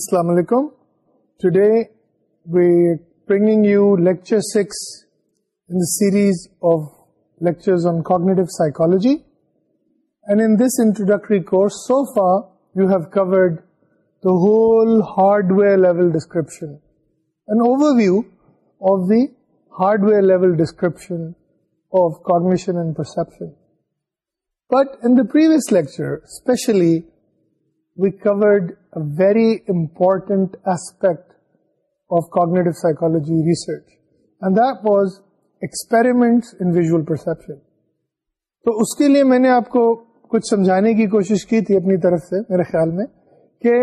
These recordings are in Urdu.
السلام علیکم today six series of لیکچروجی اینڈروڈکٹریڈ hardware level description of the hardware description but in procedure very important aspect of cognitive psychology research and that was in visual perception تو اس کے لیے میں نے آپ کو کچھ سمجھانے کی کوشش کی تھی اپنی طرف سے میرے خیال میں کہ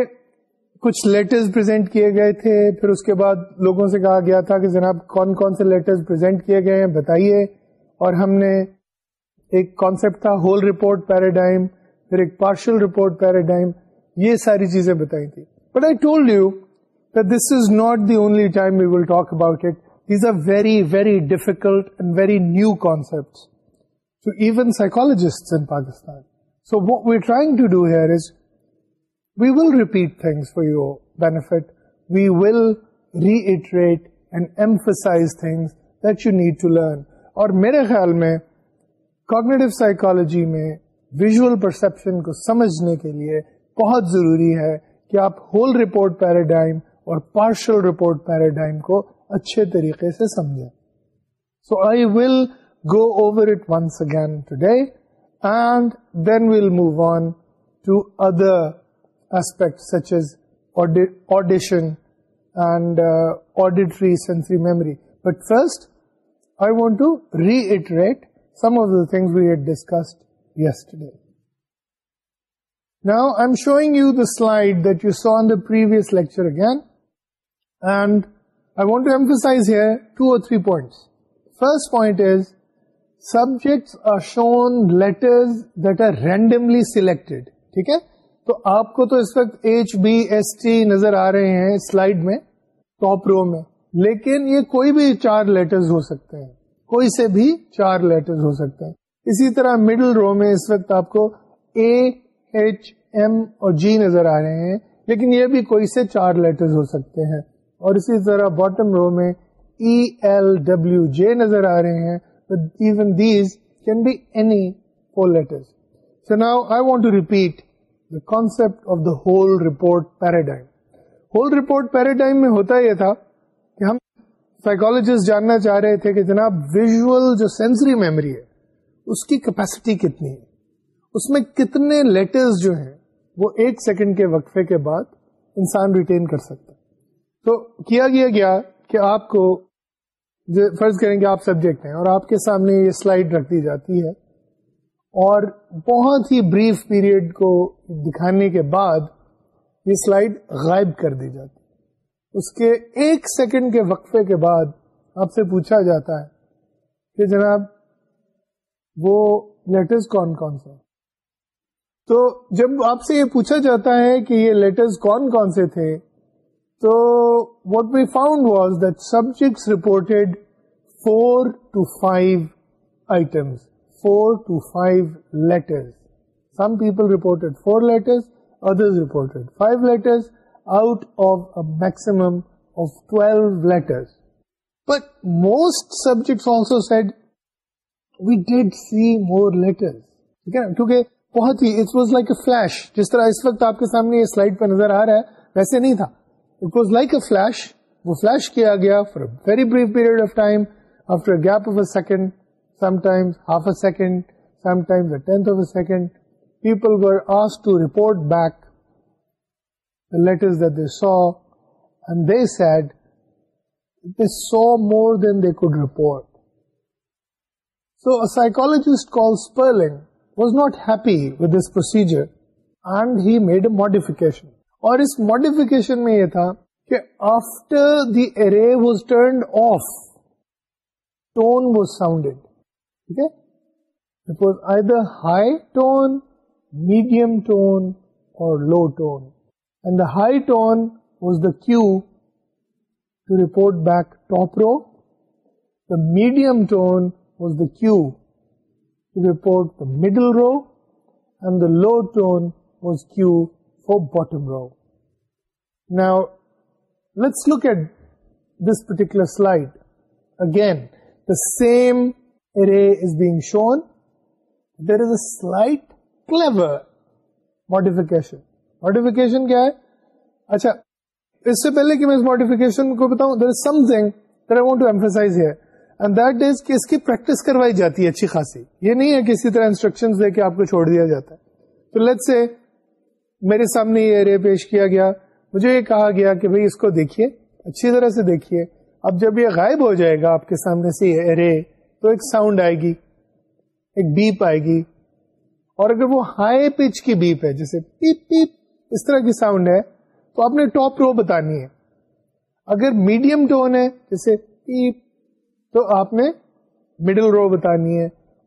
کچھ لیٹرز پریزنٹ کیے گئے تھے پھر اس کے بعد لوگوں سے کہا گیا تھا کہ جناب کون کون سے لیٹرز پریزنٹ کیے گئے ہیں بتائیے اور ہم نے ایک کانسیپٹ تھا ہول رپورٹ پیراڈائم پھر ایک پارشل رپورٹ پیراڈائم یہ ساری چیزیں بتائی تھی but I told you that this is not the only time will talk about it these are very very difficult and very new concept to even in Pakistan so we we trying do here is will repeat things for your benefit we will reiterate and emphasize things that you need to learn اور میرے خیال میں کوگنیٹو سائیکالوجی میں ویژل پرسپشن کو سمجھنے کے لیے بہت ضروری ہے کہ آپ ہول رپورٹ پیراڈائم اور پارشل رپورٹ پیراڈائم کو اچھے طریقے سے سمجھیں so I will go over it once again today and then will move on to other aspect such as audition and auditory sensory memory but first I want to reiterate some of the things we had discussed yesterday now I you داڈ دنسرٹیڈ ٹھیک ہے تو آپ کو تو اس وقت ایچ بی ایس ٹی نظر آ رہے ہیں سلائڈ میں ٹاپ رو میں لیکن یہ کوئی بھی چار لیٹر ہو سکتے ہیں کوئی سے بھی چار لیٹر ہو سکتے ہیں اسی طرح مڈل رو میں اس وقت آپ کو اے ایچ ایم اور جی نظر آ رہے ہیں لیکن یہ بھی کوئی سے چار لیٹرز ہو سکتے ہیں اور اسی طرح باٹم رو میں ای ایل ڈبلو جے نظر آ رہے ہیں even these can be any four letters so now I want to repeat the concept of the whole report paradigm whole report paradigm میں ہوتا یہ تھا کہ ہم سائیکولوجسٹ جاننا چاہ رہے تھے کہ جناب ویژل جو سینسری میموری ہے اس کی کیپیسٹی کتنی ہے اس میں کتنے لیٹرز جو ہیں وہ ایک سیکنڈ کے وقفے کے بعد انسان ریٹین کر سکتا ہے تو کیا گیا گیا کہ آپ کو فرض کریں کہ آپ سبجیکٹ ہیں اور آپ کے سامنے یہ سلائڈ رکھ دی جاتی ہے اور بہت ہی بریف پیریڈ کو دکھانے کے بعد یہ سلائڈ غائب کر دی جاتی ہے اس کے ایک سیکنڈ کے وقفے کے بعد آپ سے پوچھا جاتا ہے کہ جناب وہ لیٹرز کون کون ہیں تو جب آپ سے یہ پوچھا جاتا ہے کہ یہ لیٹرز کون کون سے تھے تو what we found was that subjects report four to five items four to five letters some people reported four letters others reported five letters out of maximum of twelve letters but most subjects also said we did see more letters ٹھیک ہے کیونکہ بہت ہی it was like a flash جس طرح اس وقت آپ کے سامنے یہ سلائڈ پہ نظر آ رہا ہے ویسے نہیں تھا it was like a flash وہ فلش کیا گیا for a very brief period of time after gap of a second sometimes half a second sometimes a tenth of a second people were as to report back The letters that they saw and they said they saw more than they could report. So a psychologist called Sperling was not happy with this procedure and he made a modification اور اس ماڈیفکیشن میں یہ تھا کہ after the array was turned off tone was sound ٹھیک ہے because at the high tone medium tone اور low tone and the high tone was the cue to report back top row the medium tone was the cue report the middle row and the low tone was Q for bottom row. Now, let's look at this particular slide. Again, the same array is being shown. There is a slight clever modification. Modification kya hai? Achha, اس سے پہلے کہ میں اس ماڈیفکیشن کو بتاؤں there is something I want to emphasize here and that is کہ اس کی پریکٹس کروائی جاتی ہے اچھی خاصی یہ نہیں ہے کہ اسی طرح انسٹرکشن دے کے آپ کو چھوڑ دیا جاتا ہے تو لیٹ سے میرے سامنے یہ ایریا پیش کیا گیا مجھے یہ کہا گیا کہ اس کو دیکھیے اچھی طرح سے دیکھیے اب جب یہ غائب ہو جائے گا آپ کے سامنے سے یہ ایرے تو ایک ساؤنڈ آئے گی ایک بیپ آئے گی اور اگر وہ ہائی پچ کی بیپ ہے جیسے پیپ پیپ اس طرح کی ساؤنڈ ہے تو آپ نے ٹاپ رو بتانی ہے اگر میڈیم ٹون ہے جیسے پیپ تو آپ نے مڈل رو بتانی ہے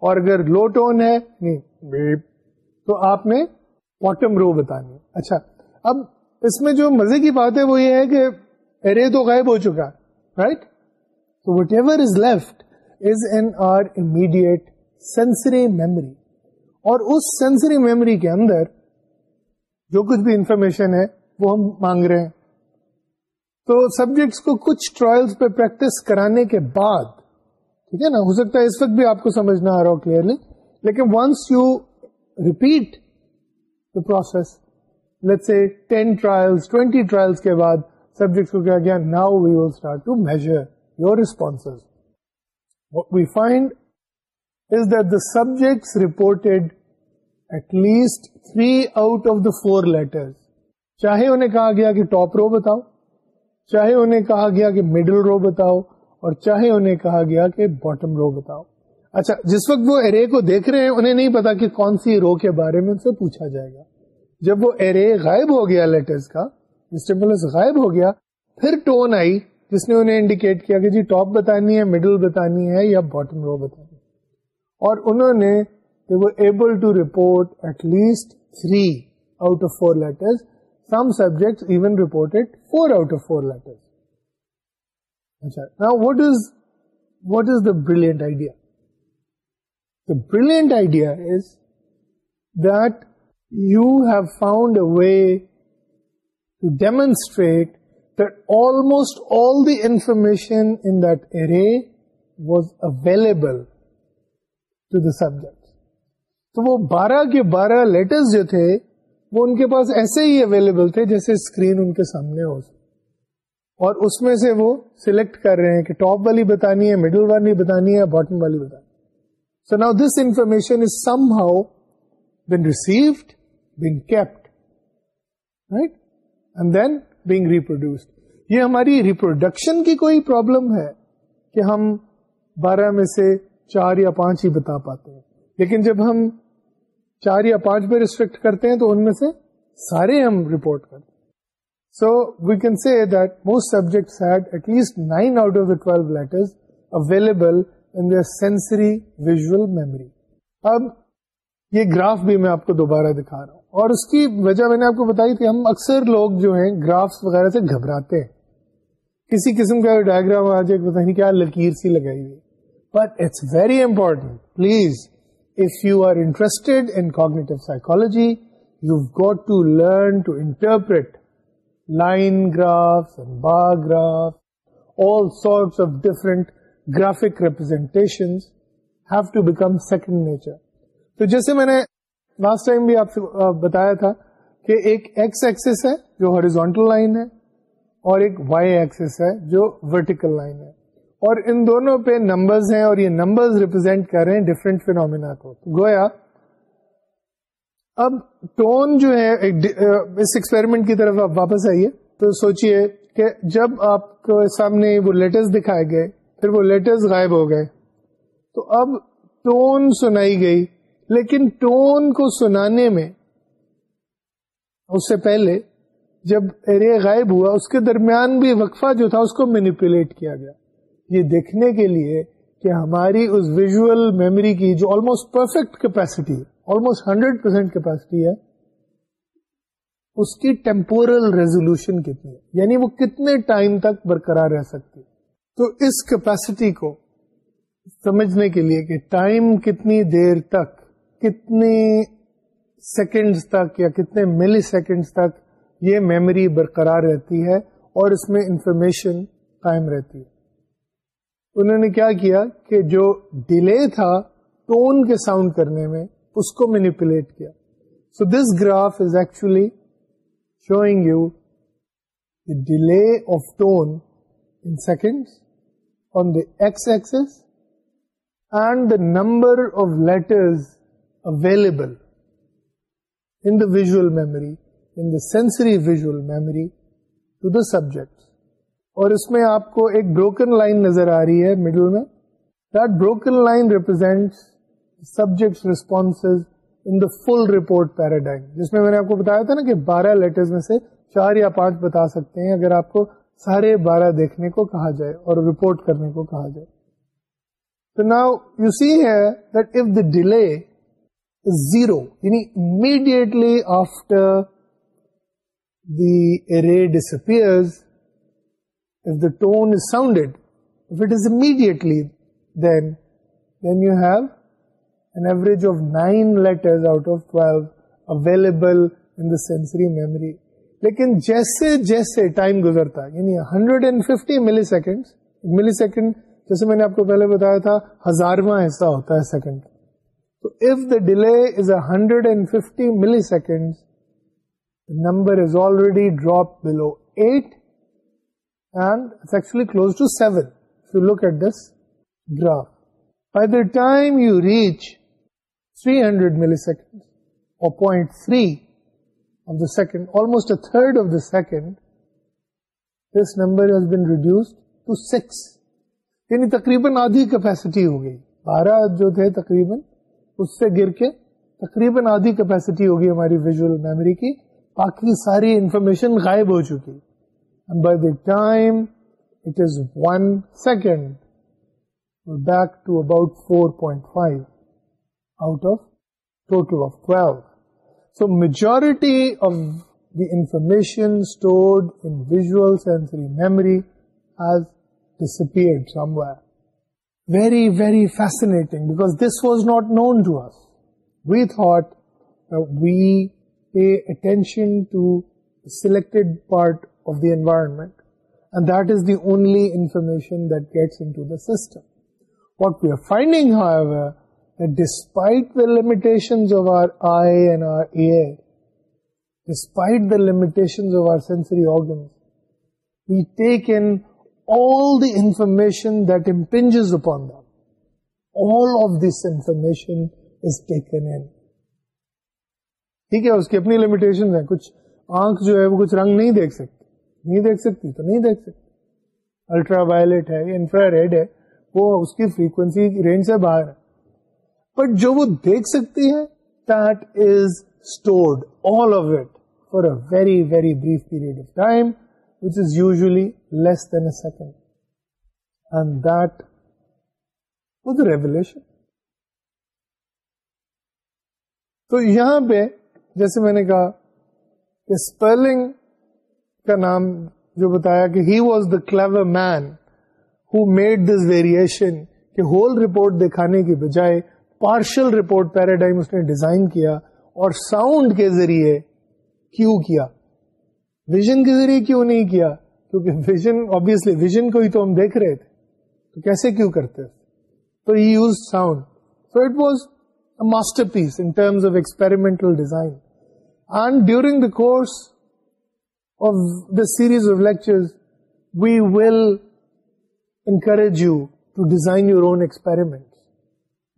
اور اگر لو ٹون ہے نہیں تو آپ نے باٹم رو بتانی ہے اچھا اب اس میں جو مزے کی بات ہے وہ یہ ہے کہ ارے تو غائب ہو چکا right whatever is left is in our immediate sensory memory اور اس سینسری میموری کے اندر جو کچھ بھی انفارمیشن ہے وہ ہم مانگ رہے ہیں تو سبجیکٹس کو کچھ ٹرائلز پہ پریکٹس کرانے کے بعد ٹھیک ہے نا ہو سکتا ہے اس وقت بھی آپ کو سمجھ نہ آ رہا ہو کلیئرلی لیکن once you repeat the process let say ten trial twenty trials کے بعد سبجیکٹ کو کیا گیا now we will start to measure your response what we find is that the subjects reported at least three out of the four letter چاہے انہیں کہا گیا کہ ٹاپ رو بتاؤ چاہے انہیں کہا گیا کہ مڈل رو بتاؤ اور چاہے انہیں کہا گیا کہ باٹم رو بتاؤ اچھا جس وقت وہ ایرے کو دیکھ رہے ہیں انہیں نہیں پتا کہ کون سی رو کے بارے میں ان سے پوچھا جائے گا جب وہ ایرے غائب ہو گیا لیٹرز کا اسٹیپلس غائب ہو گیا پھر ٹون آئی جس نے انہیں انڈیکیٹ کیا کہ جی ٹاپ بتانی ہے مڈل بتانی ہے یا باٹم رو بتانی ہے اور انہوں نے وہ able to report at least three out of four letters some subject even report four out of four letters اچھا what is what is the brilliant idea the brilliant idea is that you have found a way to demonstrate almost all the information in the array was available تو وہ بارہ کے بارہ لیٹرز جو تھے وہ ان کے پاس ایسے ہی اویلیبل تھے جیسے اسکرین ان کے سامنے ہو سکے اور اس میں سے وہ سلیکٹ کر رہے ہیں کہ ٹاپ والی بتانی ہے مڈل والی بتانی ہے باٹم والی بتانی so now this information is somehow been been received kept right and then being reproduced یہ ہماری ریپروڈکشن کی کوئی پرابلم ہے کہ ہم بارہ میں سے چار یا پانچ ہی بتا پاتے ہیں لیکن جب ہم چار یا پانچ پہ ریسٹرکٹ کرتے ہیں تو ان میں سے سارے ہم رپورٹ کرتے ہیں so we can see that most subjects nine out of the twelve letter اب یہ گراف بھی میں آپ کو دوبارہ دکھا رہا ہوں اور اس کی وجہ میں نے آپ کو بتائی تھی ہم اکثر لوگ جو ہیں گراف وغیرہ سے گھبراتے ہیں کسی قسم کا ڈائگرام آ جائے پتا نہیں کیا لکیر سی لگائی ہوئی but it's very important please if you are interested in cognitive psychology you got to to learn interpret lines different graphic representation تو جیسے میں نے لاسٹ ٹائم بھی آپ سے بتایا تھا کہ ایکس ایکس ہے جو ہارزونٹل لائن ہے اور ایک وائی ایکسس ہے جو ورٹیکل لائن ہے اور ان دونوں پہ نمبرز ہیں اور یہ نمبر ریپرزینٹ کر رہے ہیں ڈفرینٹ فینومینا کو گویا اب ٹون جو ہے اس ایکسپیریمنٹ کی طرف آپ واپس آئیے تو سوچئے کہ جب آپ کے سامنے وہ لیٹرز دکھائے گئے پھر وہ لیٹرز غائب ہو گئے تو اب ٹون سنائی گئی لیکن ٹون کو سنانے میں اس سے پہلے جب ایرے غائب ہوا اس کے درمیان بھی وقفہ جو تھا اس کو مینیپولیٹ کیا گیا یہ دیکھنے کے لیے کہ ہماری اس ویژل میموری کی جو آلموسٹ پرفیکٹ کیپیسٹی ہے آلموسٹ ہنڈریڈ پرسینٹ کیپیسٹی ہے اس کی ٹیمپورل ریزولوشن کتنی ہے یعنی وہ کتنے ٹائم تک برقرار رہ سکتی تو اس کیپیسٹی کو سمجھنے کے لیے کہ ٹائم کتنی دیر تک کتنے سیکنڈز تک یا کتنے ملی سیکنڈز تک یہ میموری برقرار رہتی ہے اور اس میں انفارمیشن قائم رہتی ہے انہوں نے کیا کیا کہ جو ڈیلے تھا ٹون کے ساؤنڈ کرنے میں اس کو مینیپولیٹ کیا so this graph is actually showing you delay of tone in second on the x axis and the number of letters available memory in the sensory visual memory to the subject اور اس میں آپ کو ایک بروکن لائن نظر آ رہی ہے مڈل میں broken line represent subjects response in the full report paradigm جس میں میں نے آپ کو بتایا تھا نا کہ بارہ لیٹرز میں سے چار یا پانچ بتا سکتے ہیں اگر آپ کو سارے بارہ دیکھنے کو کہا جائے اور رپورٹ کرنے کو کہا جائے تو ناؤ یو سی ہے دیٹ دا ڈیلے زیرو یعنی امیڈیٹلی آفٹر دی رے ڈس if if the tone is sounded if it is immediately then then you have average of nine out of twelve available memory لیکن جیسے جیسے ٹائم گزرتا ہے یعنی hundred and fifty millisecond millisecond جیسے میں نے آپ کو پہلے بتایا تھا ہزارواں سیکنڈ تو hundred and fifty millisecond number is already drop below eight and close to seven so look at this drop you reach three hundred millisecond آدھی آلموسٹ ہو گئی بارہ جو تھے تقریباً اس سے گر کے تقریباً آدھی کیپیسٹی گئی ہماری ویژل میموری کی باقی ساری انفارمیشن غائب ہو چکی time at one second about four point five out of total of 12. So majority of the information stored in visual sensory memory has disappeared somewhere. Very, very fascinating, because this was not known to us. We thought that we pay attention to a selected part of the environment, and that is the only information that gets into the system. What we are finding, however, despite the limitation of our ideation we take information دمپنجز upon دل آف دس انفارمیشن ٹھیک ہے اس کی اپنی لمیٹیشن کچھ آنکھ جو ہے وہ کچھ رنگ نہیں دیکھ سکتی نہیں دیکھ سکتی تو نہیں دیکھ سکتی الٹرا وایلیٹ ہے یا انفرا ریڈ ہے وہ اس کی فریکوینسی رینج سے باہر ہے بٹ جو وہ دیکھ سکتی ہے that is stored all of a very very brief period of time which is usually less than a second and that revolution تو یہاں پہ جیسے میں نے کہا کہ اسپیلنگ کا نام جو بتایا کہ he was the clever man who made this variation کہ ہول رپورٹ دکھانے کی بجائے پارشل رپورٹ پیراڈائم اس نے ڈیزائن کیا اور ساؤنڈ کے ذریعے کیوں کیا ویژن کے ذریعے کیوں نہیں کیا کیونکہ ویژن ویژن آبیسلی کو ہی تو ہم دیکھ رہے تھے تو کیسے کیوں کرتے تو you use sound so it was a masterpiece in terms of experimental design and during the course of the series of lecture we will encourage you to design your own experiment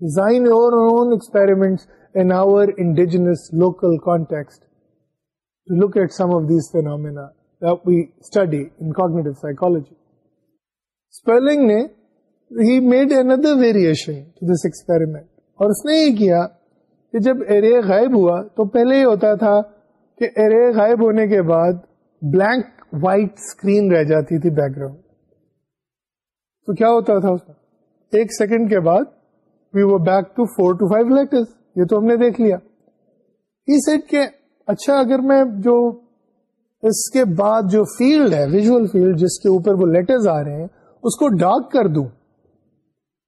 in in our indigenous local context to to look at some of these phenomena that we study cognitive psychology. ne, he made another variation this experiment. اس نے یہ کیا کہ جب ارے غائب ہوا تو پہلے یہ ہوتا تھا کہ ارے غائب ہونے کے بعد بلیک وائٹ اسکرین رہ جاتی تھی بیک گراؤنڈ تو کیا ہوتا تھا اس میں ایک سیکنڈ کے بعد وی وہ back to four to five letters یہ تو ہم نے دیکھ لیا سیٹ کہ اچھا اگر میں جو اس کے بعد جو فیلڈ ہے ویژل فیلڈ جس کے اوپر وہ لیٹرز آ رہے ہیں اس کو ڈارک کر دوں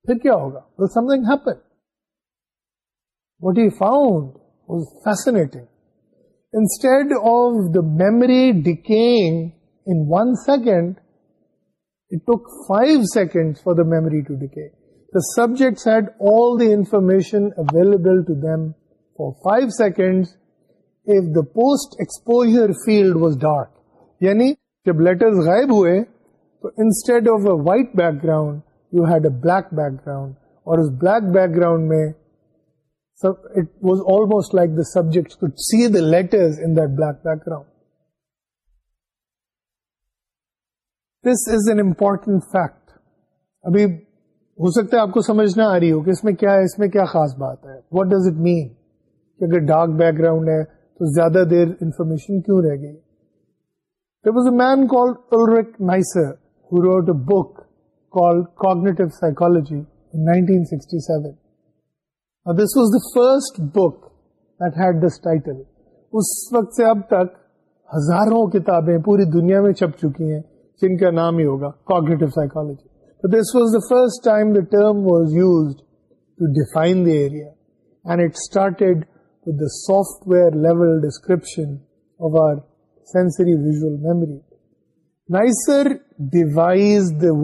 پھر کیا ہوگا something happen what he found was fascinating instead of the memory in one second it took five second for the memory to decaying subjects had all the information available to them four five second if the post exposure field was dark یعنی جب لیٹر غائب ہوئے تو instead of a white background you had a black background اور اس بلیک بیک گراؤنڈ میں it was all um like the subjects to see the later background this is an important fact ابھی ہو سکتا ہے آپ کو سمجھ نہ آ رہی ہو کہ اس میں کیا ہے اس میں کیا خاص بات ہے واٹ ڈز اٹ مین کہ اگر ڈارک بیک گراؤنڈ ہے تو زیادہ دیر انفارمیشن کیوں رہ گئی there was a man Neisser who wrote a book cognitive cold wrote کاگنی this was the first book that had this title اس وقت سے اب تک ہزاروں کتابیں پوری دنیا میں چھپ چکی ہیں جن کا نام ہی ہوگا cognitive psychology this was the first time the term was use to defined software level description memory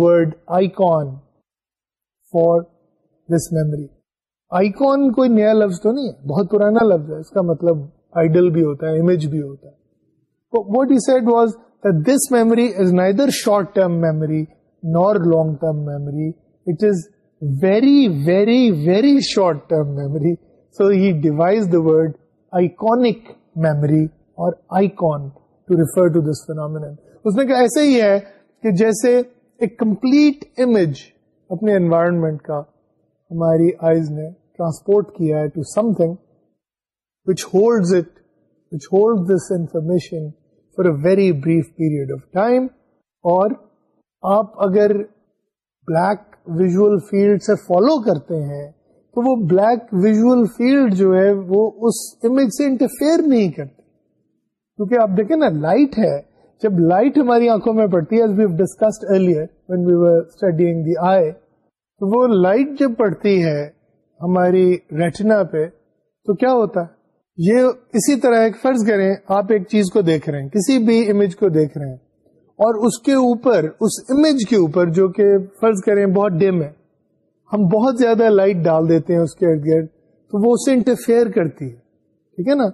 word icon for this memory icon کوئی نیا لفظ تو نہیں ہے بہت پرانا لفظ ہے اس کا مطلب آئیڈل بھی ہوتا ہے امیج بھی ہوتا ہے what was the this memory is neither short term memory nor long term memory it is very very very short term memory so he devise the word iconic memory اور آئی کان ٹو ریفرن اس میں کیا ایسے ہی ہے کہ جیسے ایک کمپلیٹ امیج اپنے انوائرمنٹ کا ہماری آئز نے ٹرانسپورٹ کیا ہے to something which holds it which hold this information for a very brief period of time اور آپ اگر بلیک ویژل فیلڈ سے فالو کرتے ہیں تو وہ بلیک ویژل فیلڈ جو ہے وہ اس امیج سے انٹرفیئر نہیں کرتے کیونکہ آپ دیکھیں نا لائٹ ہے جب لائٹ ہماری آنکھوں میں پڑتی ہے تو وہ لائٹ جب پڑتی ہے ہماری ریٹنا پہ تو کیا ہوتا ہے یہ اسی طرح ایک فرض کریں آپ ایک چیز کو دیکھ رہے ہیں کسی بھی امیج کو دیکھ رہے ہیں اور اس کے اوپر اس امیج کے اوپر جو کہ فرض کریں بہت ڈیم ہے ہم بہت زیادہ لائٹ ڈال دیتے ہیں اس کے ارد گرد تو وہ اسے انٹرفیئر کرتی ہے ٹھیک ہے نا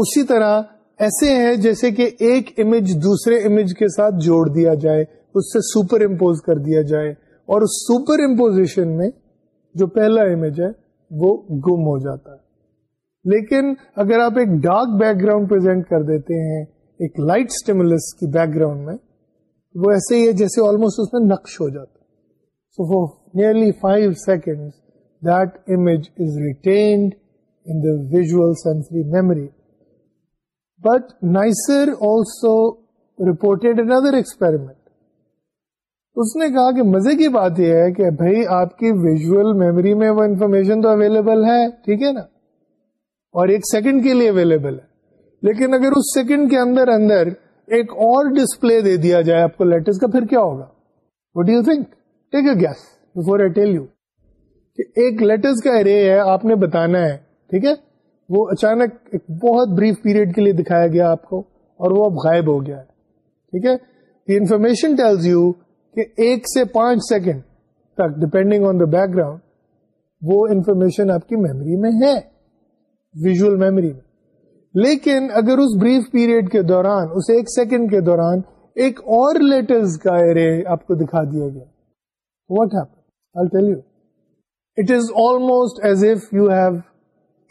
اسی طرح ایسے ہے جیسے کہ ایک امیج دوسرے امیج کے ساتھ جوڑ دیا جائے اس سے سپر امپوز کر دیا جائے اور اس سپر امپوزیشن میں جو پہلا امیج ہے وہ گم ہو جاتا ہے لیکن اگر آپ ایک ڈارک بیک گراؤنڈ پرزینٹ کر دیتے ہیں ایک لائٹ اسٹیمولس کی بیک گراؤنڈ میں وہ ایسے ہی ہے جیسے آلموسٹ اس میں نقش ہو جاتا so four nearly five second that image is retained in the visual sensory memory but Neisser also reported another اس نے کہا کہ مزے کی بات یہ ہے کہ بھائی آپ کی ویژل میموری میں وہ انفارمیشن تو اویلیبل ہے ٹھیک ہے نا اور ایک سیکنڈ کے لیے اویلیبل ہے لیکن اگر اس سیکنڈ کے اندر اندر ایک اور ڈسپلے دے دیا جائے آپ کو لیٹس کا پھر کیا ہوگا what you think take a guess before tell you ایک لیٹس کا ارے ہے آپ نے بتانا ہے ٹھیک ہے وہ اچانک ایک بہت بریف پیریڈ کے لیے دکھایا گیا آپ کو اور وہ اب غائب ہو گیا ہے ٹھیک ہے انفارمیشن ٹیلز یو کہ ایک سے پانچ سیکنڈ تک depending on the back ground وہ انفارمیشن آپ کی میموری میں ہے ویژل میموری میں لیکن اگر اس بریف پیریڈ کے دوران اسے ایک سیکنڈ کے دوران ایک اور لیٹرز کا ایرے آپ کو دکھا دیا گیا what tell you it is almost as if you have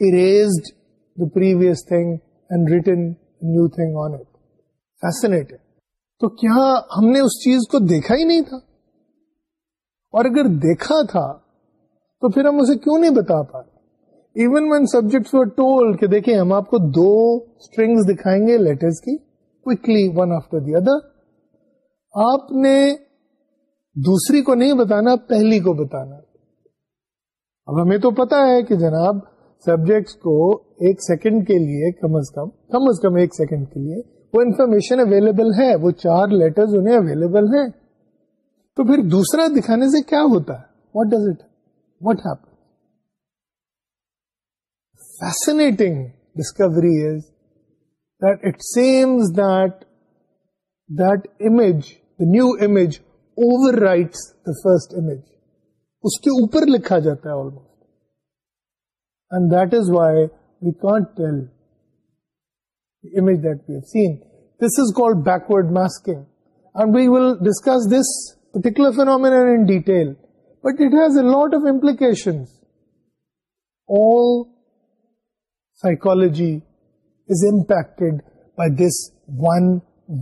erased the previous thing and written new thing on it fascinate تو کیا ہم نے اس چیز کو دیکھا ہی نہیں تھا اور اگر دیکھا تھا تو پھر ہم اسے کیوں نہیں بتا پا رہے ایون ون سبجیکٹس دیکھیں ہم آپ کو دو اسٹرنگ دکھائیں گے لیٹرس کی quickly one after the other آپ نے دوسری کو نہیں بتانا پہلی کو بتانا اب ہمیں تو پتا ہے کہ جناب سبجیکٹس کو ایک سیکنڈ کے لیے کم از کم کم از کم ایک سیکنڈ کے لیے وہ انفارمیشن اویلیبل ہے وہ چار لیٹر اویلیبل ہے تو پھر دوسرا دکھانے سے کیا ہوتا ہے what does it what happen fascinating discovered seems the new overwrite اس کے اوپر لکھا جاتا ہے lot of implication psychology is impacted by this one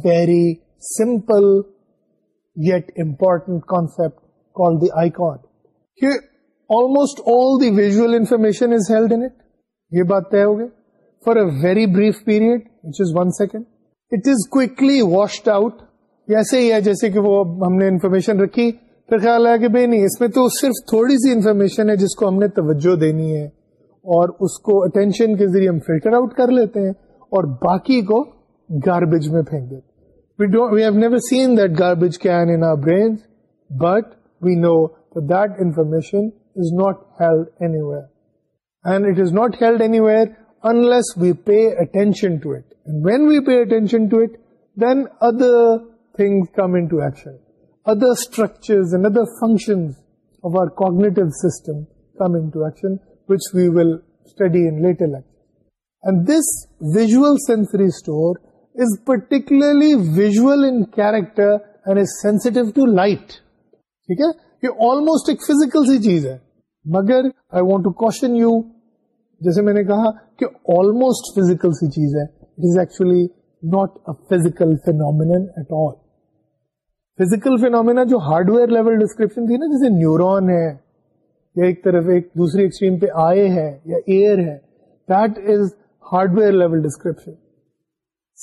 very simple yet important concept call the I card almost all the visual information طے ہو گئی for a very brief period which is one second it is quickly washed out ایسے ہی ہے جیسے کہ وہ ہم نے انفارمیشن رکھی پھر خیال آیا کہ بھائی نہیں اس میں تو صرف تھوڑی سی انفارمیشن ہے جس کو ہم نے توجہ دینی ہے اور اس کو اٹینشن کے ذریعے ہم فلٹر آؤٹ کر لیتے ہیں اور باقی کو گاربیج میں پھینک دیتے ہیں مگر آئی وانٹ کو میں نے کہا کہ آلموسٹ فزیکل سی چیز ہے physical phenomenon at all physical phenomena جو ہارڈ ویئر لیول ڈسکریپشن تھی نا جیسے نیورون ہے یا ایک طرف ایک دوسری ایکسٹریم پہ آئے ہے یا ایئر ہے that is hardware level description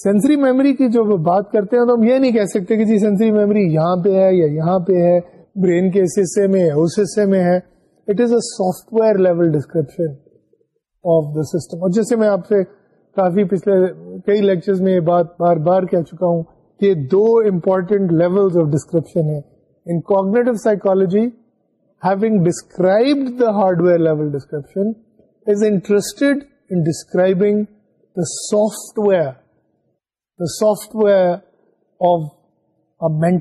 sensory memory کی جو بات کرتے ہیں تو ہم یہ نہیں کہہ سکتے کہ جی سینسری میموری یہاں پہ ہے یا یہاں پہ ہے برین کے اس حصے میں ہے اس حصے میں ہے it is a software level description of the system اور جیسے میں آپ سے کافی پچھلے کئی لیکچر میں یہ بات بار بار کہہ چکا ہوں کہ دو امپورٹینٹ لیول آف ڈسکرپشن ہے in cognitive psychology having describe the hardware level description is interesting the سا دا سافٹ ویئر آف میں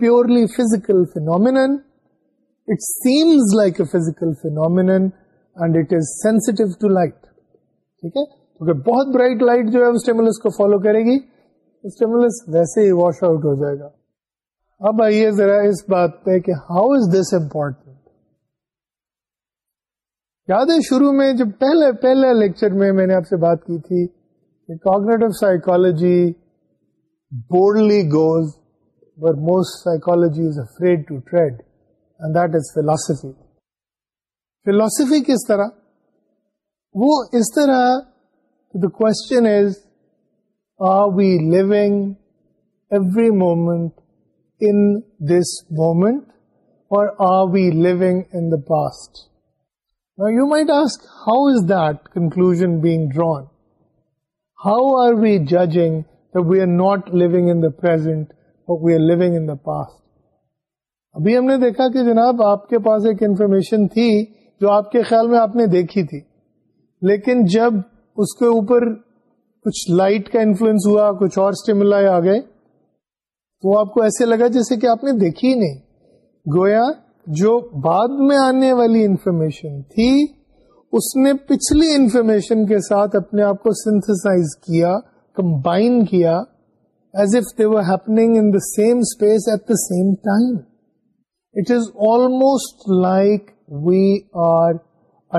purely physical phenomenon seems like a physical phenomenon and it is sensitive to light ٹھیک ہے کیونکہ بہت برائٹ لائٹ جو ہے کو فالو کرے گی اسٹیملس ویسے ہی واش آؤٹ ہو جائے گا اب آئیے ذرا اس بات پہ کہ ہاؤ از دس امپورٹنٹ یاد ہے شروع میں جب پہلے پہلے لیکچر میں میں نے آپ سے بات کی تھی کہ psychology broadly goes most psychology is afraid to tread and that is philosophy philosophy کس طرح وہ اس طرح the question is are we living every moment in this moment or are we in the past you may ask how is that conclusion drawn how are we judging we are not living ancient or we are living in past ابھی ہم نے دیکھا کہ جناب آپ کے پاس ایک انفارمیشن تھی جو آپ کے خیال میں آپ نے دیکھی تھی لیکن جب اس کے اوپر کچھ لائٹ کا انفلوئنس ہوا کچھ اور اسٹیمولا آ گئے تو آپ کو ایسے لگا جیسے کہ آپ نے دیکھی نہیں گویا جو بعد میں آنے والی انفارمیشن تھی اس نے پچھلی انفارمیشن کے ساتھ اپنے آپ کو سنتھسائز کیا کمبائن کیا as if they happening in the same space at the same time it is almost like we are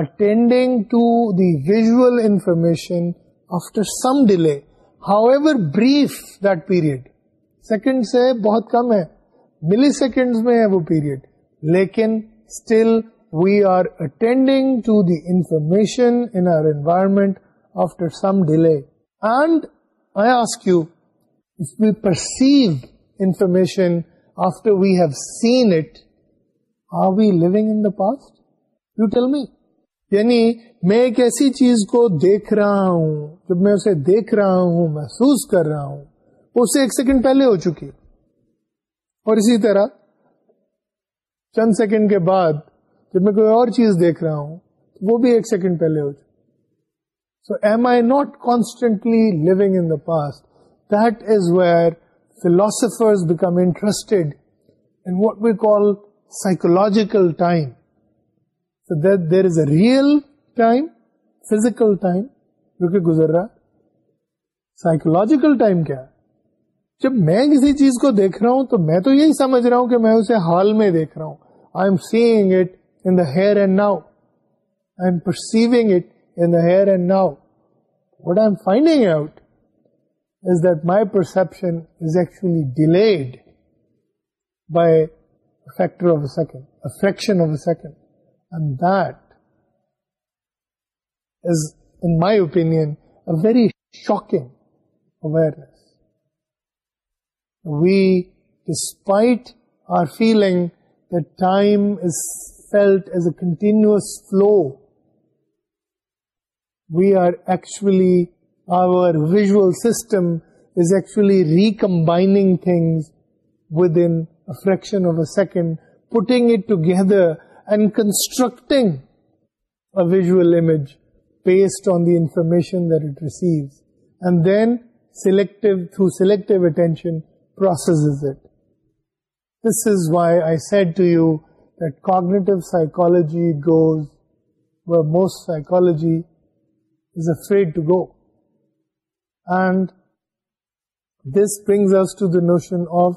attending to the visual information after some delay however brief period second ہے بہت کم ہے ملی سیکنڈ میں ہے وہ پیریڈ لیکن still we are attending to the information after we have seen it are we living in past you tell me یعنی میں ایک ایسی چیز کو دیکھ رہا ہوں جب میں اسے دیکھ رہا ہوں محسوس کر رہا ہوں وہ سے ایک سیکنڈ پہلے ہو چکی اور اسی طرح چند سیکنڈ کے بعد جب میں کوئی اور چیز دیکھ رہا ہوں وہ بھی ایک سیکنڈ پہلے ہو چکی so am I not constantly living in the past that is where philosophers became interested in what we call psychological time there is a real time کہ گزر رہا سائکولوجیکل کیا جب میں کسی چیز کو دیکھ رہا ہوں تو میں تو یہی سمجھ رہا ہوں کہ میں اسے حال میں دیکھ رہا ہوں I am seeing it the here and now I am perceiving it in here and now what I am finding out my perception is actually delayed by second fraction of a second And that is, in my opinion, a very shocking awareness. We, despite our feeling that time is felt as a continuous flow, we are actually, our visual system is actually recombining things within a fraction of a second, putting it together information through select attention psychology goes most psychology is afraid to go and this brings is to the notion of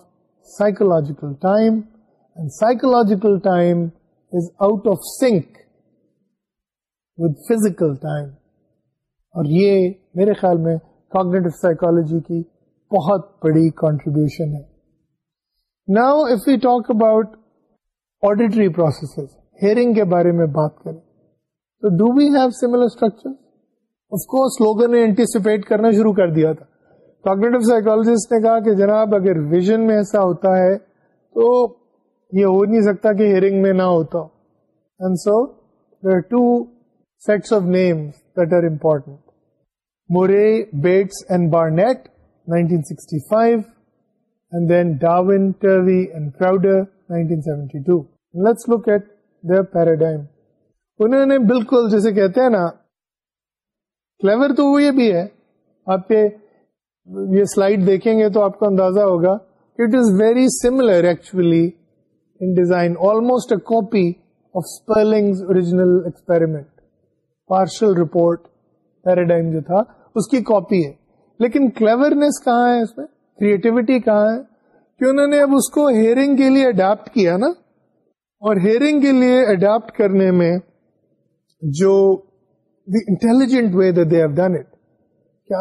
psychological time psychological time اور یہ میرے خیال میں کاگنیٹو سائیکالوجی کی بہت بڑی کانٹریبیوشن ہے now if you talk about auditory process hearing کے بارے میں بات کریں تو do we have similar structures لوگوں نے اینٹیسپیٹ کرنا شروع کر دیا تھا کاگنیٹو سائکالوجیس نے کہا کہ جناب اگر ویژن میں ایسا ہوتا ہے تو یہ ہو نہیں سکتا کہ ہیئرنگ میں نہ ہوتا and so there two sets of name that are important Moray Bates and Barnett 1965 and then Darwin, Turvey and Crowder 1972. Let's look at their paradigm. انہوں نے بالکل جیسے کہتے ہیں نا کلیور تو وہ یہ بھی ہے آپ کے یہ سلائڈ دیکھیں گے تو آپ کو اندازہ ہوگا it is very similar actually in design almost original experiment. Partial report paradigm جو تھا اس کی کاپی ہے لیکن کلیورنیس کہاں ہے اس میں کریٹیوٹی کہاں ہے کہ انہوں نے اب اس کو ہیئرنگ کے لیے اڈاپٹ کیا نا اور ہیئرنگ کے لیے اڈاپٹ کرنے میں جو intelligent way have done it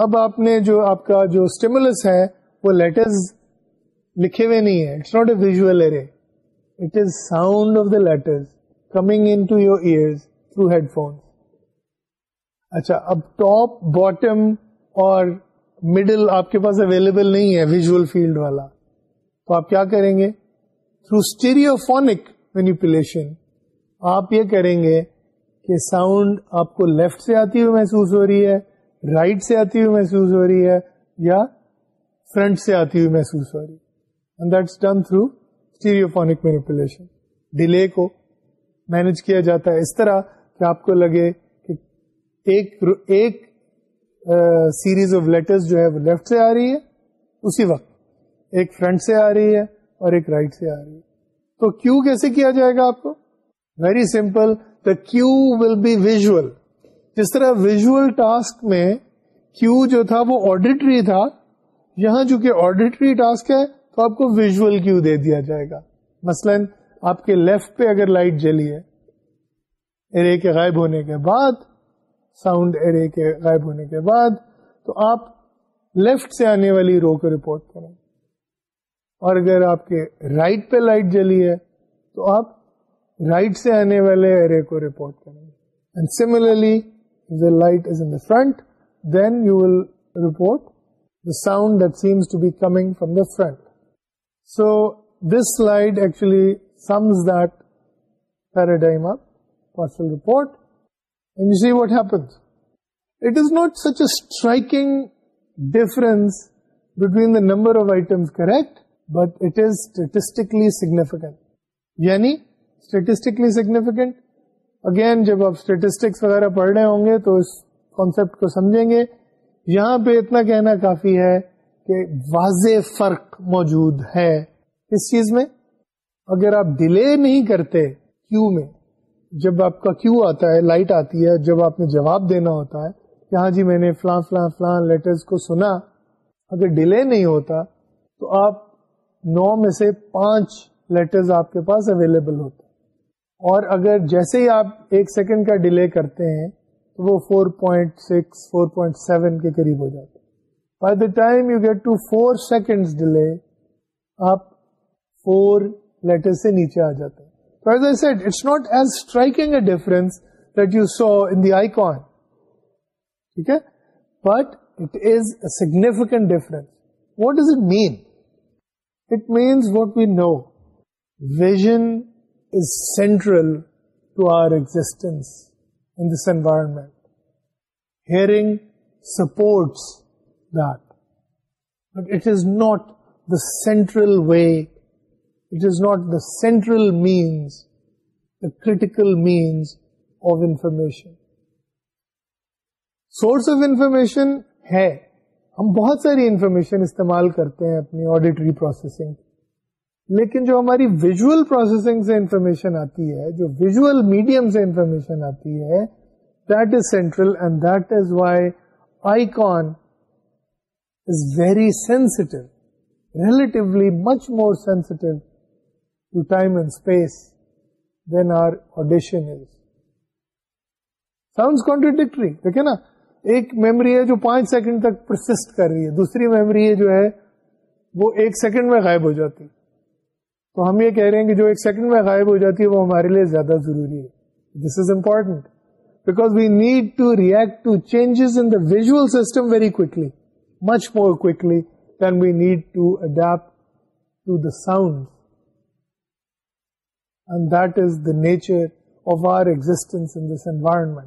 اب آپ نے جو آپ کا جو اسٹیمولس ہے وہ لیٹرز لکھے ہوئے نہیں ہے it's not a visual letters coming in to your ear through headphone اچھا اب ٹاپ باٹم اور مڈل آپ کے پاس اویلیبل نہیں ہے ویژل فیلڈ والا تو آپ کیا کریں گے تھرو اسٹیریوفونک مینیپولیشن آپ یہ کریں گے کہ ساؤنڈ آپ کو لیفٹ سے آتی ہوئی محسوس ہو رہی ہے رائٹ right سے آتی ہوئی محسوس ہو رہی ہے یا فرنٹ سے آتی ہوئی محسوس ہو رہی ہے and that's done through stereophonic delay کو مینج کیا جاتا ہے اس طرح کہ آپ کو لگے کہ ایک ایک سیریز آف جو ہے ہے وہ لیفٹ سے آ رہی اسی وقت ایک فرنٹ سے آ رہی ہے اور ایک رائٹ right سے آ رہی ہے تو کیو کیسے کیا جائے گا آپ کو very simple the cue will be visual جس طرح ویژل ٹاسک میں کیو جو تھا وہ آڈیٹری تھا یہاں جو کہ آڈیٹری ٹاسک ہے تو آپ کو ویژل کیو دے دیا جائے گا مثلا آپ کے لیفٹ پہ اگر لائٹ جلی ہے ارے کے غائب ہونے کے بعد ساؤنڈ ارے کے غائب ہونے کے بعد تو آپ لیفٹ سے آنے والی رو کو رپورٹ کریں اور اگر آپ کے رائٹ پہ لائٹ جلی ہے تو آپ رائٹ سے آنے والے ارے کو رپورٹ کریں گے and similarly light is in front then you will report the that seems to be coming from the front so this light actually seems دائم آپ partial report and see واٹنس it is not such اےکنگ difference between the number of items correct but it is statistically significant یعنی اسٹیٹسٹکلی سیگنیفیکینٹ اگین جب آپ اسٹیٹسٹکس وغیرہ پڑھ رہے ہوں گے تو اس کانسپٹ کو سمجھیں گے یہاں پہ اتنا کہنا کافی ہے کہ واضح فرق موجود ہے اس چیز میں اگر آپ ڈیلے نہیں کرتے کیو میں جب آپ کا کیو آتا ہے لائٹ آتی ہے جب آپ نے جواب دینا ہوتا ہے کہ ہاں جی میں نے فلاں فلاں فلاں لیٹرز کو سنا اگر ڈیلے نہیں ہوتا تو آپ نو میں سے پانچ لیٹرز آپ کے پاس اویلیبل ہوتے اور اگر جیسے ہی آپ ایک سیکنڈ کا ڈیلے کرتے ہیں تو وہ 4.6 4.7 کے قریب ہو جاتا time you get to four second delay آپ فور لیٹر سے نیچے آ جاتے ہیں difference let you so the icon ٹھیک ہے but it is a significant difference what is it mean it means what we know vision is central to our existence in this environment hearing supports central way it is not the central means the critical means of information source of information ہے ہم بہت ساری انفارمیشن استعمال کرتے ہیں اپنی آڈیٹری پروسیسنگ لیکن جو ہماری ویژل پروسیسنگ سے انفارمیشن آتی ہے جو ویژل میڈیم سے انفارمیشن آتی ہے that is central and that is why icon is very sensitive, relatively much more sensitive to time and space than our audition is. Sounds contradictory, our اوڈیشنٹری ایک میموری ہے جو پانچ سیکنڈ تک پرسسٹ کر رہی ہے دوسری میموری ہے جو ہے وہ ایک سیکنڈ میں غائب ہو جاتی تو ہم یہ کہہ رہے ہیں کہ جو ایک سیکنڈ میں غائب ہو جاتی ہے وہ ہمارے لیے زیادہ ضروری ہے this is important because we need to react to changes in the visual system very کو much more quickly than we need to to adapt the the sounds. And that is much more related to the sounds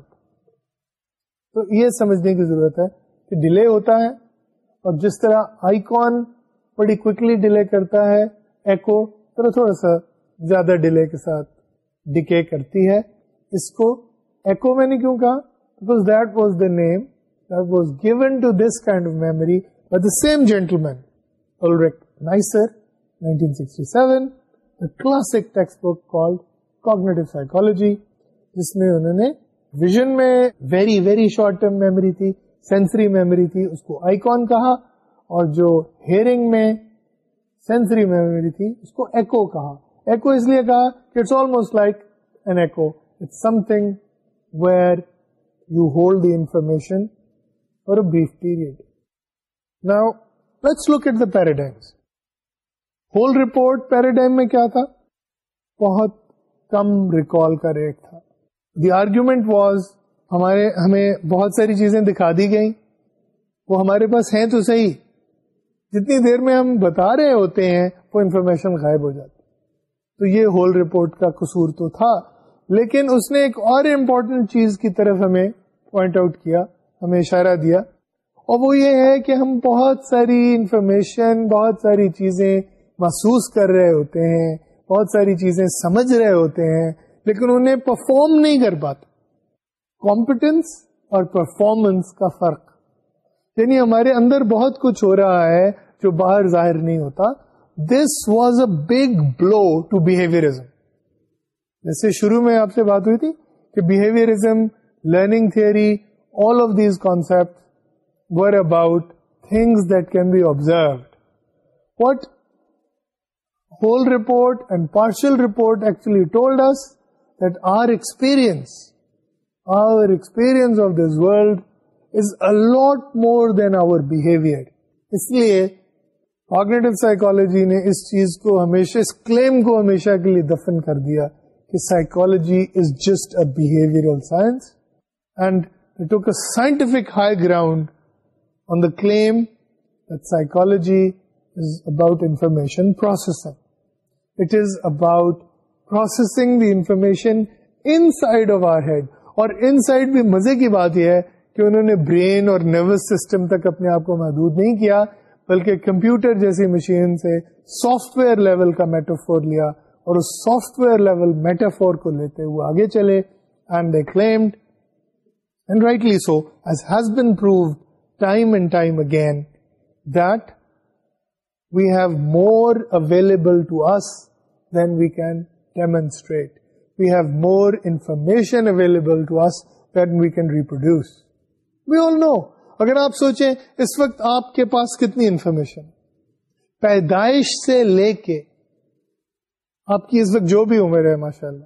تو یہ سمجھنے کی ضرورت ہے کہ ڈیلے ہوتا ہے اور جس طرح آئی کان بڑی کو ڈیلے کرتا ہے ایکو تھوڑا تھوڑا سا زیادہ ڈیلے کے ساتھ ڈکے کرتی ہے اس کو ایک میں نے کیوں کہا because that was the name that was given to this kind of memory by the same gentleman, Ulrich Neisser, 1967, a classic textbook called Cognitive Psychology, جس میں انہوں نے ویژن میں very very short term memory تھی سینسری میموری تھی اس کو آئیکون کہا اور جو ہیئرنگ میں سینسری میموری تھی اس کو ایکو کہا ایکو اس لیے کہا کہ it's almost like an echo it something where you hold the information for a brief period. Now, let's look at the paradigms. Whole report paradigm میں کیا تھا بہت کم ریکال کا ریٹ تھا دی آرگیومنٹ واز ہمارے ہمیں بہت ساری چیزیں دکھا دی گئیں وہ ہمارے پاس ہیں تو صحیح جتنی دیر میں ہم بتا رہے ہوتے ہیں وہ انفارمیشن غائب ہو جاتی تو یہ ہول رپورٹ کا قصور تو تھا لیکن اس نے ایک اور امپورٹینٹ چیز کی طرف ہمیں پوائنٹ آؤٹ کیا ہمیں اشارہ دیا اور وہ یہ ہے کہ ہم بہت ساری انفارمیشن بہت ساری چیزیں محسوس کر رہے ہوتے ہیں بہت ساری چیزیں سمجھ رہے ہوتے ہیں لیکن انہیں پرفارم نہیں کر پاتے کمپٹنس اور پرفارمنس کا فرق یعنی ہمارے اندر بہت کچھ ہو رہا ہے جو باہر ظاہر نہیں ہوتا this was a big blow to behaviorism جیسے شروع میں آپ سے بات ہوئی تھی کہ behaviorism learning theory all of these concepts were about things that can be observed. What whole report and partial report actually told us that our experience, our experience of this world is a lot more than our behavior. اس لیے کوگنیٹو سائیکالوجی نے اس چیز کو ہمیشہ اس کلیم کو ہمیشہ کے لیے دفن کر دیا کہ psychology is just a behavior science and took a scientific high ground on the psychology is about information processing about processing of our head or inside بھی مزے کی بات یہ ہے کہ انہوں نے برین اور نروس سسٹم تک اپنے آپ کو محدود نہیں کیا بلکہ کمپیوٹر جیسی مشین سے سافٹ ویئر لیول کا میٹافور لیا اور سافٹ ویئر لیول میٹافور کو لیتے ہوئے آگے چلے and they claimed rightly so as has been proved time and time again that we have more available to us than we can demonstrate we have more information available to us than we can reproduce we all know اگر آپ سوچیں اس وقت آپ کے پاس کتنی انفارمیشن پیدائش سے لے کے آپ کی اس وقت جو بھی عمر ہے ماشاء اللہ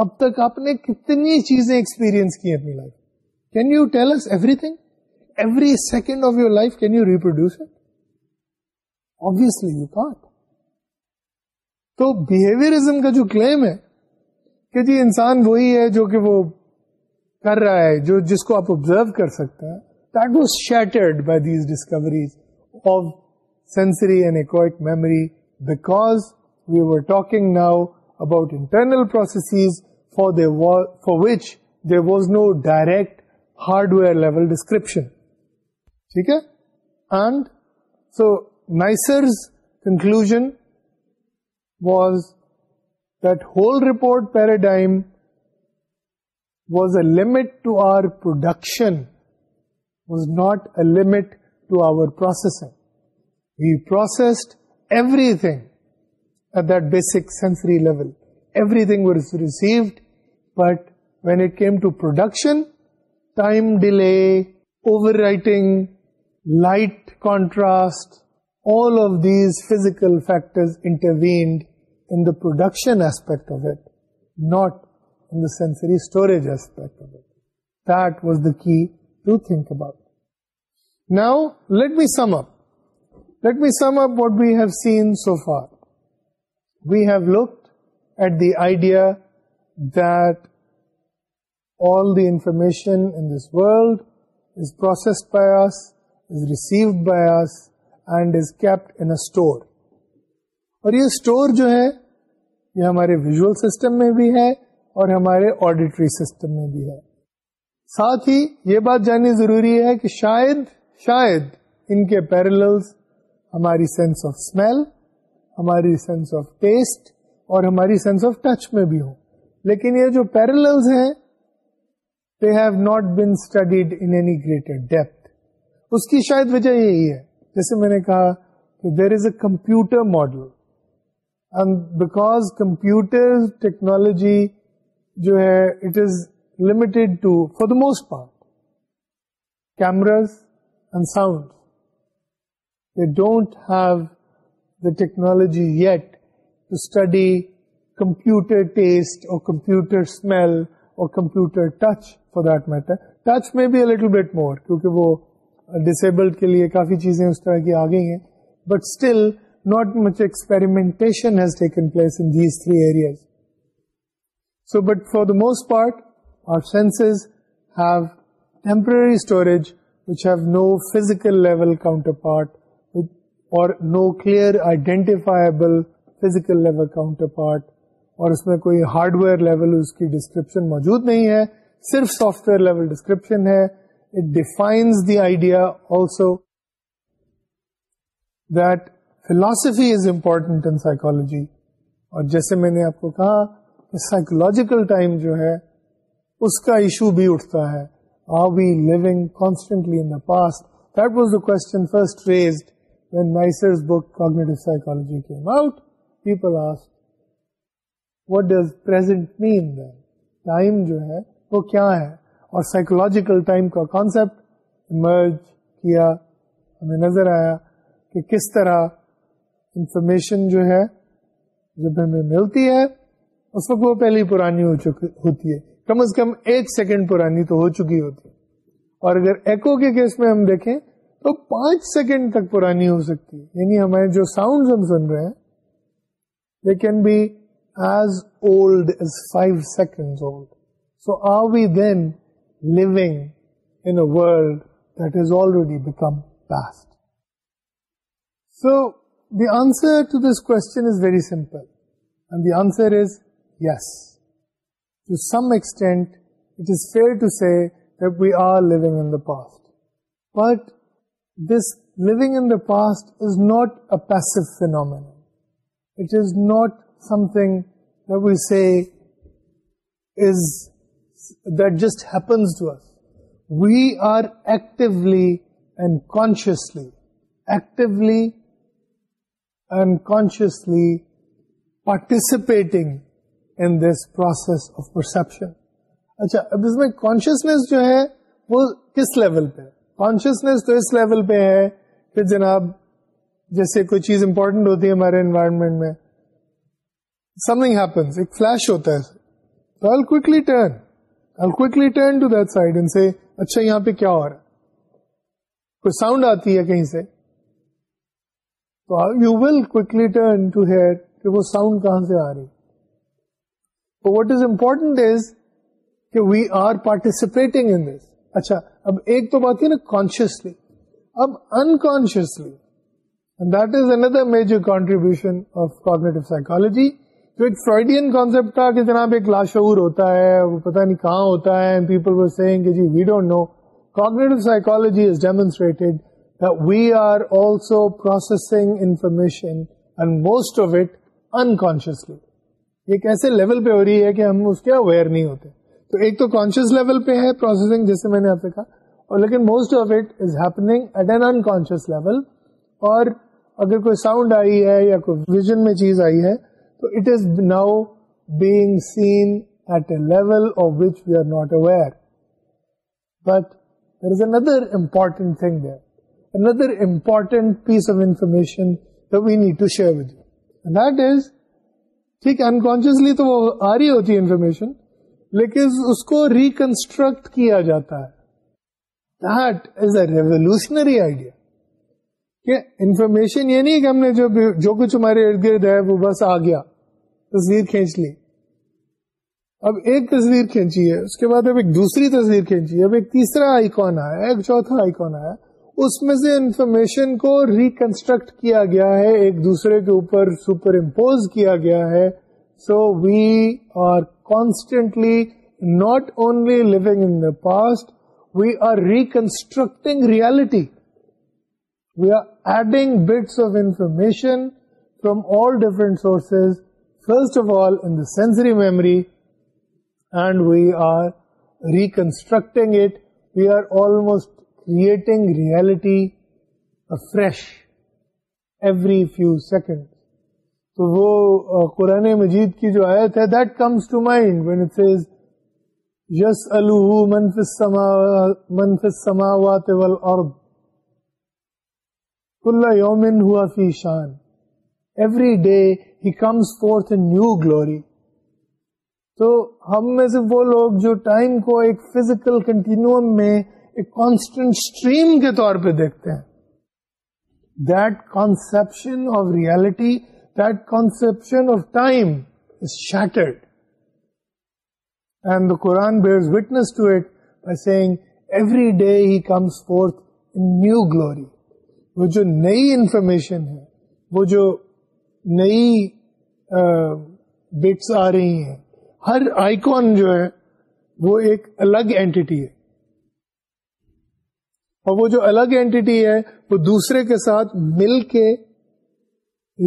اب تک آپ نے کتنی چیزیں ایکسپیرینس کی اپنی life can you tell us everything every second of your life can you reproduce it you can't تو بہیویئرزم کا جو کلیم ہے کہ جی انسان وہی ہے جو کہ وہ کر رہا ہے جو جس کو آپ آبزرو کر سکتا ہے discoveries of sensory and echoic memory because we're talking now about internal processes for which there was no direct hardware level description. Okay? And so Neisser's conclusion was that whole report paradigm was a limit to our production, was not a limit to our processing. We processed everything at this sensories received but when it came to production time delay light contrast these physical factored in the production aspect of it not sensory storage does the key to think about now let me sum up what we've seen so far we have idea at the idea that in this world is processed by us, is received by us and is kept in a store. اور یہ اسٹور جو ہے یہ ہمارے ویژل سسٹم میں بھی ہے اور ہمارے آڈیٹری سسٹم میں بھی ہے ساتھ ہی یہ بات جاننی ضروری ہے کہ شاید شاید ان کے پیرلز ہماری سینس آف اسمیل ہماری سینس آف ٹیسٹ اور ہماری سینس آف ٹچ میں بھی ہوں لیکن یہ جو پیرل ہیں they have not been studied any greater depth اس کی شاید وجہ یہی ہے جیسے میں نے کہا کہ there is a computer model and because computer technology جو ہے it is limited to for the most part cameras and sound they don't have technology yet to study computer taste or computer smell or computer touch for this میں لٹل بیٹ مور کیونکہ وہ ڈس ایبلڈ کے لیے کافی چیزیں اس طرح کی آ گئی ہیں but still not much experimentation has taken place three areas so but for the most part our sense have temporary storage which have no physical level counterpart or no clear identifiable physical level counterpart اور اس میں کوئی ہارڈ ویئر لیول اس کی ڈسکرپشن موجود نہیں ہے صرف سافٹ ویئر لیول ڈسکرپشن ہے it defines the idea also that philosophy is important in psychology اور جیسے میں نے آپ کو کہا کہ سائیکولوجیکل ٹائم جو ہے اس کا ایشو بھی اٹھتا ہے are we in constantly past that was the question first raised when Neisser's book Cognitive Psychology came out, people asked, what does present mean then? Time جو ہے وینس بک سائیکولوجی کے سائیکولوجیکل کا کانسپٹ ایمرج کیا ہمیں نظر آیا کہ کس طرح انفارمیشن جو ہے جب ہمیں ملتی ہے اس وقت وہ پہلی پرانی ہو ہوتی ہے کم از کم ایک سیکنڈ پرانی تو ہو چکی ہوتی ہے اور اگر ایکو کے کیس میں ہم دیکھیں تو پانچ سیکنڈ تک پرانی ہو سکتی ہے یعنی ہمیں جو ساؤنڈ ہم سن رہے ہیں they can be as old as five second old so are we then living in world that is already become past so the answer to this question is very simple and the answer is yes to some extent it is fair to see that we are living in the past but this living in the past is not a passive phenomenon. It is not something that we say is that just happens to us. We are actively and consciously, actively and consciously participating in this process of perception. اچھا اب اس میں کانشیسنیس جو ہے وہ کس لیول پہ ہے کانشیسنیس تو اس لیول پہ ہے کہ جناب جیسے کوئی چیز امپورٹنٹ ہوتی ہے ہمارے انوائرمنٹ میں سم تھنگ ہیپنس ایک ہوتا ہے ہے ہے تو تو I I quickly quickly quickly turn turn turn to to that side ان سے سے اچھا یہاں پہ کیا ہو رہا کوئی ساؤنڈ آتی کہیں یو ول ہیئر کہ وہ ساؤنڈ کہاں سے آ رہی وٹ از امپورٹنٹ از کہ we are participating in this اچھا اب ایک تو بات ہے نا کانشیسلی اب unconsciously that is another major contribution of cognitive psychology جو ایک فرڈین کانسیپٹ تھا کہ جناب ایک لاشعور ہوتا ہے وہ پتہ نہیں کہاں ہوتا ہے people seeing G we don't know cognitive psychology is demonstrated are also processing انفارمیشنشیسلی ایک ایسے لیول پہ ہو رہی ہے کہ ہم اس کے اویئر نہیں ہوتے تو ایک تو کانشیس لیول پہ ہے پروسیسنگ جیسے میں نے آپ سے کہا اور لیکن موسٹ آف اٹ از اٹنگ ایٹ این اینکانشیس لیول اور اگر کوئی ساؤنڈ آئی ہے یا کوئی ویژن میں چیز آئی ہے تو it is now knowing seen at a level but there is another important thing the other important piece of information we need to share unconsciously تو وہ آ رہی ہوتی ہے انفارمیشن لیکن اس کو ریکنسٹرکٹ کیا جاتا ہے that is a revolutionary idea کہ انفارمیشن یہ نہیں کہ ہم نے جو جو کچھ ہمارے ارد گرد ہے وہ بس آ گیا تصویر کھینچ لی اب ایک تصویر کھینچی ہے اس کے بعد اب ایک دوسری تصویر کھینچی ہے اب ایک تیسرا آئی آیا ایک چوتھا آئی آیا اس میں سے انفارمیشن کو ریکنسٹرکٹ کیا گیا ہے ایک دوسرے کے اوپر سپر امپوز کیا گیا ہے So we are constantly not only living in the past, we are reconstructing reality. We are adding bits of information from all different sources, first of all in the sensory memory, and we are reconstructing it. We are almost creating reality afresh every few seconds. تو وہ قرآن مجید کی جو آیت ہے that comes to mind when it says یس سماوات یومن ہوا فی شان every day he comes forth new glory تو ہم میں سے وہ لوگ جو ٹائم کو ایک فزیکل کنٹینیوم میں ایک کانسٹنٹ اسٹریم کے طور پہ دیکھتے ہیں that conception of reality that conception of time is shattered. And the Quran bears witness to it by saying, every day he comes forth in new glory. وہ جو نئی انفارمیشن ہے وہ جو نئی بٹس آ رہی ہیں ہر آئیکن جو ہے وہ ایک الگ اینٹی ہے اور وہ جو الگ اینٹی ہے وہ دوسرے کے ساتھ مل کے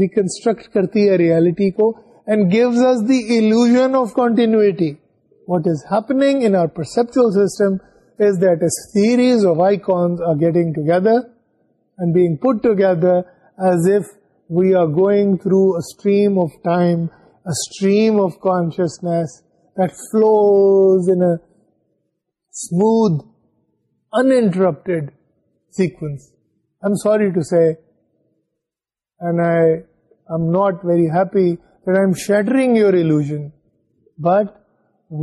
ریکنسٹرکٹ کرتی ہے ریالٹی کو and gives us the illusion of continuity what is happening in our perceptual system is that is series of icon are getting together and being put together as if we are going through stream of time stream of consciousness that flows in smooth, uninterrupted sequence. I'm sorry to say, ری heat I am shattering your illusion but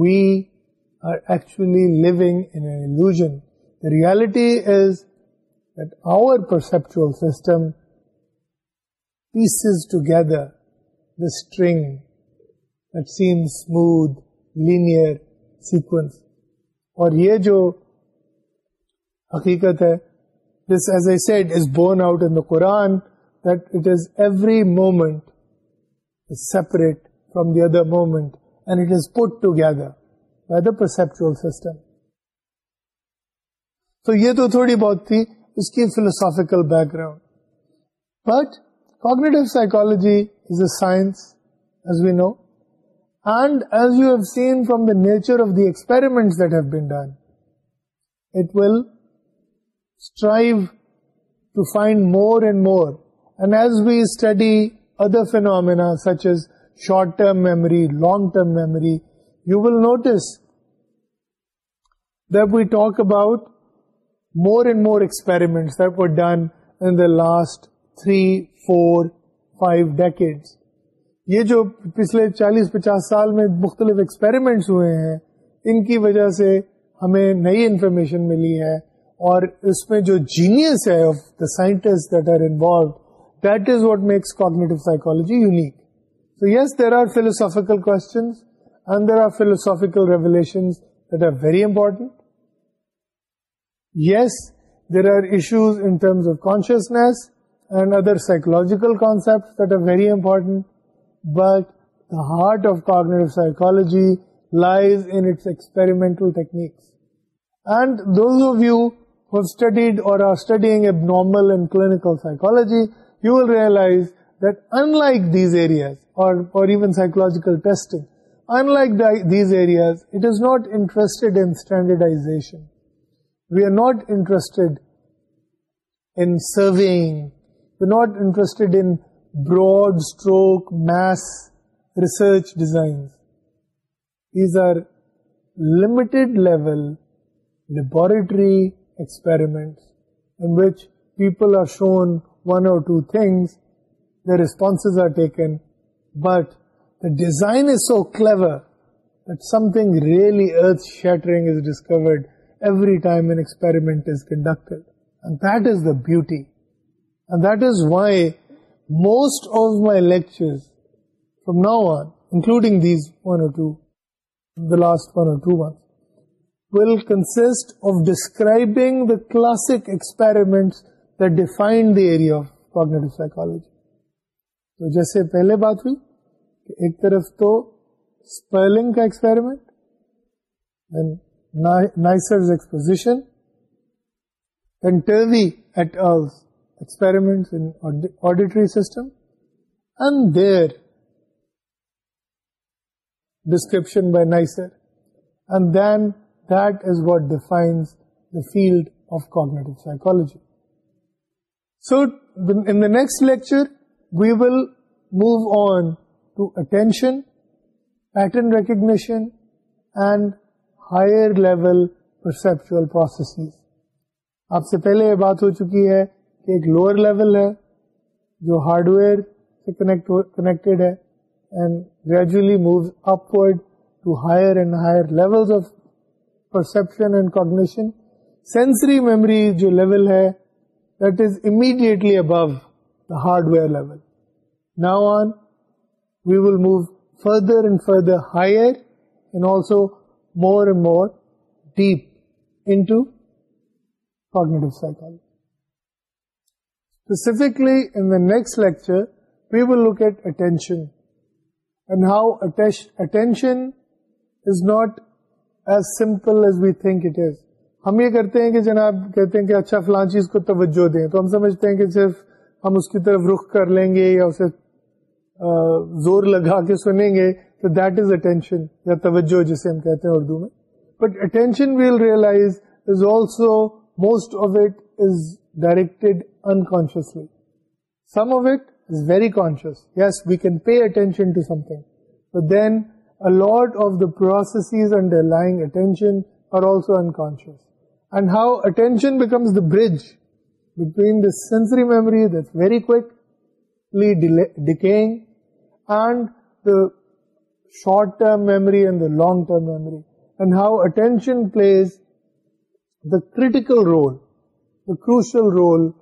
we are actually living in reality is at our per smooth لیئر سیکوینس اور یہ جو حقیقت ہے this as a set is born out in Quran moment separate from the other movement and it is put ٹوگیدرسپچل system تو یہ تو تھوڑی بہت تھی اس کی philosophical background but cognitive psychology is a science we know and as you have seen from the nature of the experiment that heat will strive to find more and more long term memory you will notice experiments about more and more the last three four five decades. یہ جو پچھلے چالیس پچاس سال میں مختلف ایکسپیریمنٹس ہوئے ہیں ان کی وجہ سے ہمیں نئی انفارمیشن ملی ہے اور اس میں جو جینیس ہے of the scientist that are involved jackal آرریٹنٹ بٹ دا ہارٹ آفنیجی lies those of you head اورجی ائز انائزن سائکولائز areas نسٹینڈائزیشن we are not interest not interest in broad stroke math research design these are limited level laboratory experiments people are shown one or two things the response but the design from ناؤنوڈنگ these one or two the last well کنسٹرائبنگ the کلاسکمنٹ that define the area of cognitive psychology. تو جیسے پہلے بات ہوئی کہ ایک طرف تو اسپیلنگ کا experiment نائسرشنٹ auditory system and their description by Neisser and then that is what defines the field of cognitive psychology so انسٹ lecture we will move on to attention pattern recognition and higher level perceptual process آپ سے پہلے یہ بات ہو چکی ہے کہ ایک لوور لیول ہے جو ہارڈ ویئر سے کنیکٹڈ ہے and gradually moves upward to higher and higher level of perception and پرسپشنشن sensory memory جو لیول ہے that is immediately above the hardware level. Now on, we will move further and further higher, and also more and more deep into cognitive psychology. Specifically, in the next lecture, we will look at attention and how attention is not as simple as we think it is. ہم یہ کرتے ہیں کہ جناب کہتے ہیں کہ اچھا چیز کو توجہ دیں تو ہم سمجھتے ہیں کہ صرف ہم اس کی طرف رخ کر لیں گے یا اسے زور لگا کے سنیں گے تو دیٹ از اٹینشن یا توجہ جسے ہم کہتے ہیں اردو میں but attention we'll realize is also most of it is is directed unconsciously some of it very conscious yes we can pay attention to something then a lot of the process attention are also unconscious and how attention becomes the bridge between the sensory memory that's very quickly decaying and the short-term memory and the long-term memory, and how attention plays the critical role, the crucial role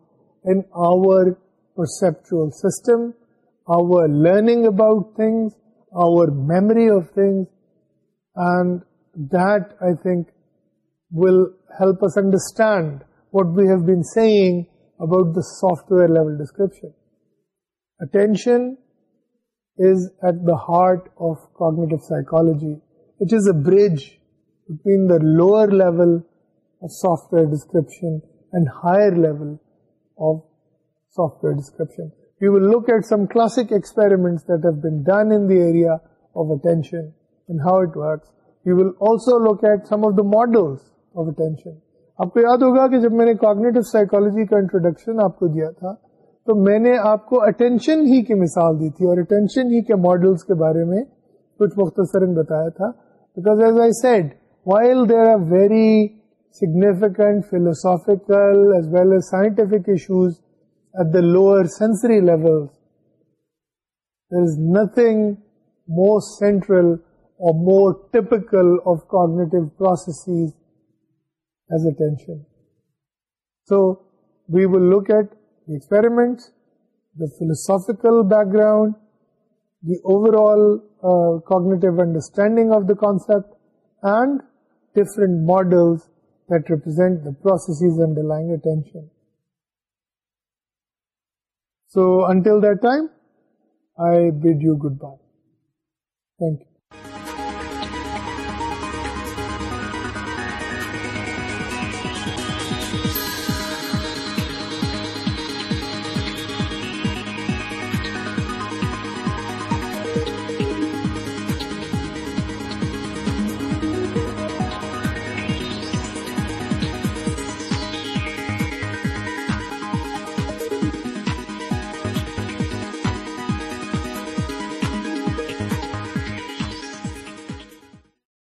in our perceptual system, our learning about things, our memory of things, and that, I think, we'll ہیلپرسٹینڈ what we've بیگاٹ soft heart of psychology ڈسکریپل ڈسکرینس آف اٹینشن آپ کو یاد ہوگا کہ جب میں نے کوگنیٹو سائیکولوجی کا انٹروڈکشن آپ کو دیا تھا تو میں نے آپ کو اٹینشن ہی کی مثال دی تھی اور اٹینشن ہی کے ماڈلس کے بارے میں کچھ مختصر بتایا تھا because as I said while there are very significant philosophical as well as scientific issues at the lower sensory level there is nothing more central or more typical of cognitive processes as attention. So we will look at the experiments, the philosophical background, the overall uh, cognitive understanding of the concept, and different models that represent the processes underlying attention. So until that time, I bid you goodbye. Thank you.